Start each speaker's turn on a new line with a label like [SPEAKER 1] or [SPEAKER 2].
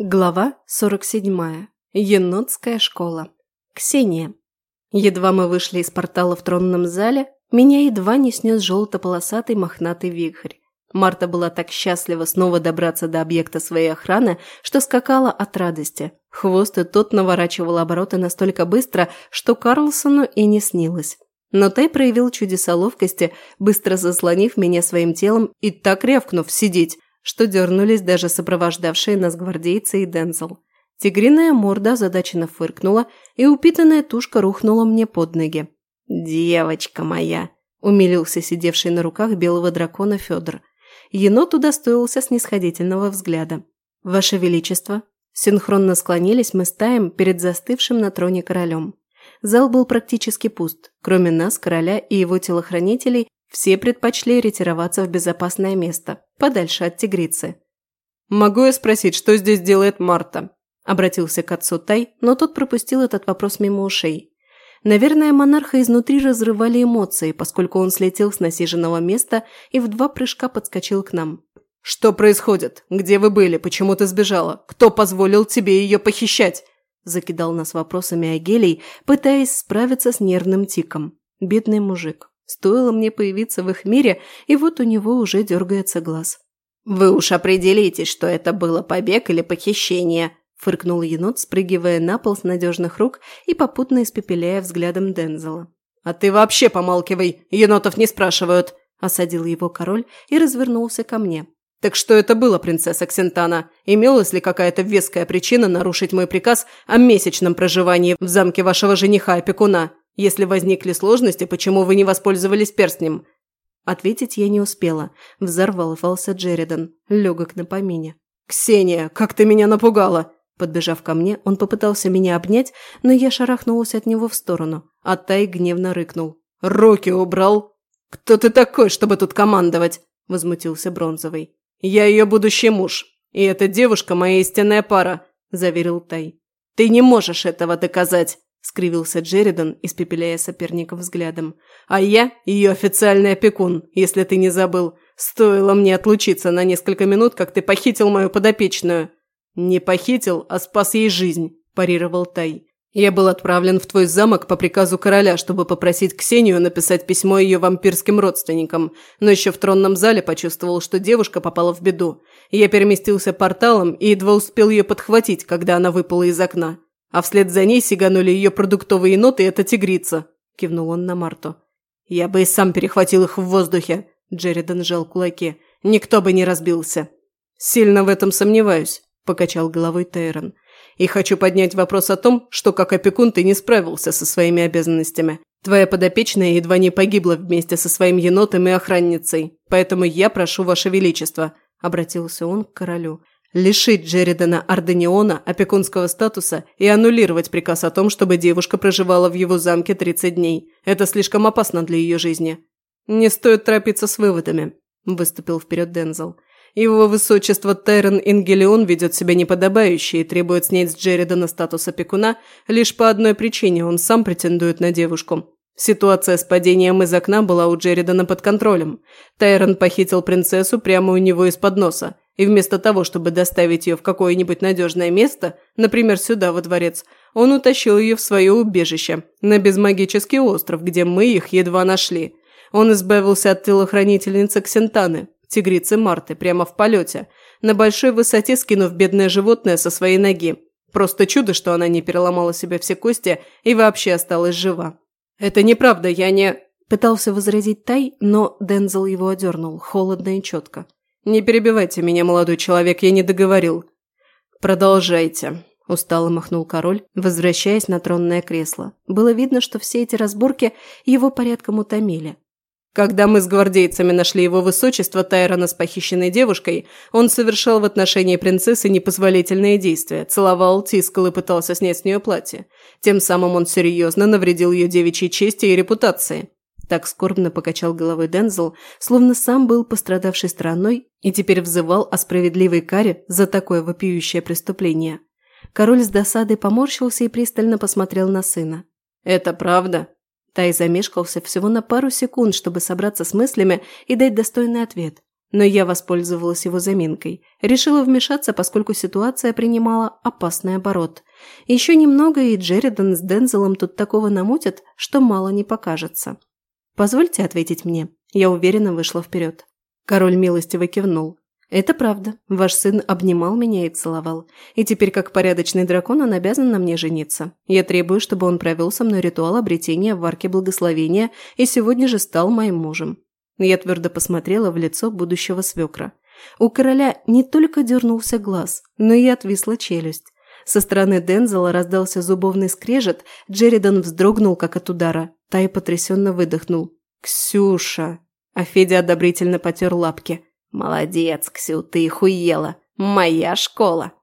[SPEAKER 1] Глава 47. Енотская школа. Ксения. Едва мы вышли из портала в тронном зале, меня едва не снес желто-полосатый мохнатый вихрь. Марта была так счастлива снова добраться до объекта своей охраны, что скакала от радости. Хвост и тот наворачивал обороты настолько быстро, что Карлсону и не снилось. Но Тай проявил чудеса ловкости, быстро заслонив меня своим телом и так рявкнув сидеть, что дернулись даже сопровождавшие нас гвардейцы и Дензел. Тигриная морда озадаченно фыркнула, и упитанная тушка рухнула мне под ноги. «Девочка моя!» – умилился сидевший на руках белого дракона Федор. Енот удостоился снисходительного взгляда. «Ваше Величество!» Синхронно склонились мы стаем перед застывшим на троне королем. Зал был практически пуст. Кроме нас, короля и его телохранителей, все предпочли ретироваться в безопасное место, подальше от тигрицы.
[SPEAKER 2] «Могу я спросить, что здесь делает Марта?»
[SPEAKER 1] Обратился к отцу Тай, но тот пропустил этот вопрос мимо ушей. Наверное, монарха изнутри разрывали эмоции, поскольку он слетел с насиженного места и в два прыжка подскочил к нам.
[SPEAKER 2] «Что происходит? Где вы были? Почему ты сбежала? Кто позволил тебе ее похищать?»
[SPEAKER 1] Закидал нас вопросами Агелий, пытаясь справиться с нервным тиком. Бедный мужик. Стоило мне появиться в их мире, и вот у него уже дергается глаз.
[SPEAKER 3] «Вы уж определитесь, что это было побег или похищение», – фыркнул енот, спрыгивая на пол с надежных рук и попутно испепеляя взглядом Дензела.
[SPEAKER 2] «А ты вообще помалкивай, енотов не спрашивают», – осадил его король и развернулся ко мне. «Так что это было, принцесса Ксентана? Имелась ли какая-то веская причина нарушить мой приказ о месячном проживании в замке вашего жениха-опекуна?» Если возникли сложности, почему вы не воспользовались перстнем?»
[SPEAKER 1] Ответить я не успела. Взорвался Джеридан, легок на помине.
[SPEAKER 2] «Ксения, как ты меня напугала!»
[SPEAKER 1] Подбежав ко мне, он попытался меня обнять, но я шарахнулась от него в сторону, а Тай гневно рыкнул.
[SPEAKER 2] «Руки убрал!» «Кто ты такой, чтобы тут командовать?» – возмутился Бронзовый. «Я ее будущий муж, и эта девушка моя истинная пара», – заверил Тай. «Ты не можешь этого доказать!» – скривился Джеридан, испепеляя соперника взглядом. «А я ее официальный опекун, если ты не забыл. Стоило мне отлучиться на несколько минут, как ты похитил мою подопечную». «Не похитил, а спас ей жизнь», – парировал Тай. «Я был отправлен в твой замок по приказу короля, чтобы попросить Ксению написать письмо ее вампирским родственникам, но еще в тронном зале почувствовал, что девушка попала в беду. Я переместился порталом и едва успел ее подхватить, когда она выпала из окна. А вслед за ней сиганули ее продуктовые ноты и эта тигрица», – кивнул он на Марту. «Я бы и сам перехватил их в воздухе», – Джеридан сжал кулаки. «Никто бы не разбился». «Сильно в этом сомневаюсь», – покачал головой Тейрон. «И хочу поднять вопрос о том, что как опекун ты не справился со своими обязанностями. Твоя подопечная едва не погибла вместе со своим енотом и охранницей, поэтому я прошу, Ваше Величество», – обратился он к королю, лишить Джеридана Ардениона опекунского статуса и аннулировать приказ о том, чтобы девушка проживала в его замке 30 дней. Это слишком опасно для ее жизни. «Не стоит торопиться с выводами», – выступил вперед Дензел. «Его высочество Террен Ингелион ведет себя неподобающе и требует снять с Джеридана статус опекуна лишь по одной причине – он сам претендует на девушку. Ситуация с падением из окна была у Джеридана под контролем. Тайрон похитил принцессу прямо у него из-под носа – и вместо того, чтобы доставить ее в какое-нибудь надежное место, например, сюда, во дворец, он утащил ее в свое убежище, на безмагический остров, где мы их едва нашли. Он избавился от телохранительницы Ксентаны, тигрицы Марты, прямо в полете, на большой высоте скинув бедное животное со своей ноги. Просто чудо, что она не переломала себе все кости и вообще осталась жива. «Это неправда, я не...» Пытался возразить Тай, но Дензел его одернул, холодно и четко. «Не перебивайте меня, молодой человек, я не договорил». «Продолжайте», – устало махнул король, возвращаясь на тронное кресло. Было видно, что все эти разборки его порядком утомили. Когда мы с гвардейцами нашли его высочество Тайрона с похищенной девушкой, он совершал в отношении принцессы непозволительные действия, целовал, тискал и пытался снять с нее платье. Тем самым он серьезно навредил ее девичьей чести и репутации. Так скорбно покачал головой Дензел, словно сам был пострадавшей стороной и теперь взывал о справедливой каре за такое вопиющее преступление. Король с досадой поморщился и пристально посмотрел на сына. «Это правда?» Тай замешкался всего на пару секунд, чтобы собраться с мыслями и дать достойный ответ.
[SPEAKER 1] но я воспользовалась его заминкой. Решила вмешаться, поскольку ситуация принимала опасный оборот. Еще немного, и Джеридан с Дензелом тут такого намутят, что мало не покажется. «Позвольте ответить мне». Я уверенно вышла вперед. Король милостиво кивнул. «Это правда. Ваш сын обнимал меня и целовал. И теперь, как порядочный дракон, он обязан на мне жениться. Я требую, чтобы он провел со мной ритуал обретения в арке благословения и сегодня же стал моим мужем». Я твердо посмотрела в лицо будущего свекра. У короля не только дернулся глаз, но и отвисла челюсть. Со стороны Дензела раздался зубовный скрежет, Джеридан вздрогнул, как от удара. Тай потрясенно выдохнул. «Ксюша!» А Федя одобрительно потер лапки. «Молодец, Ксю, ты их уела. Моя школа!»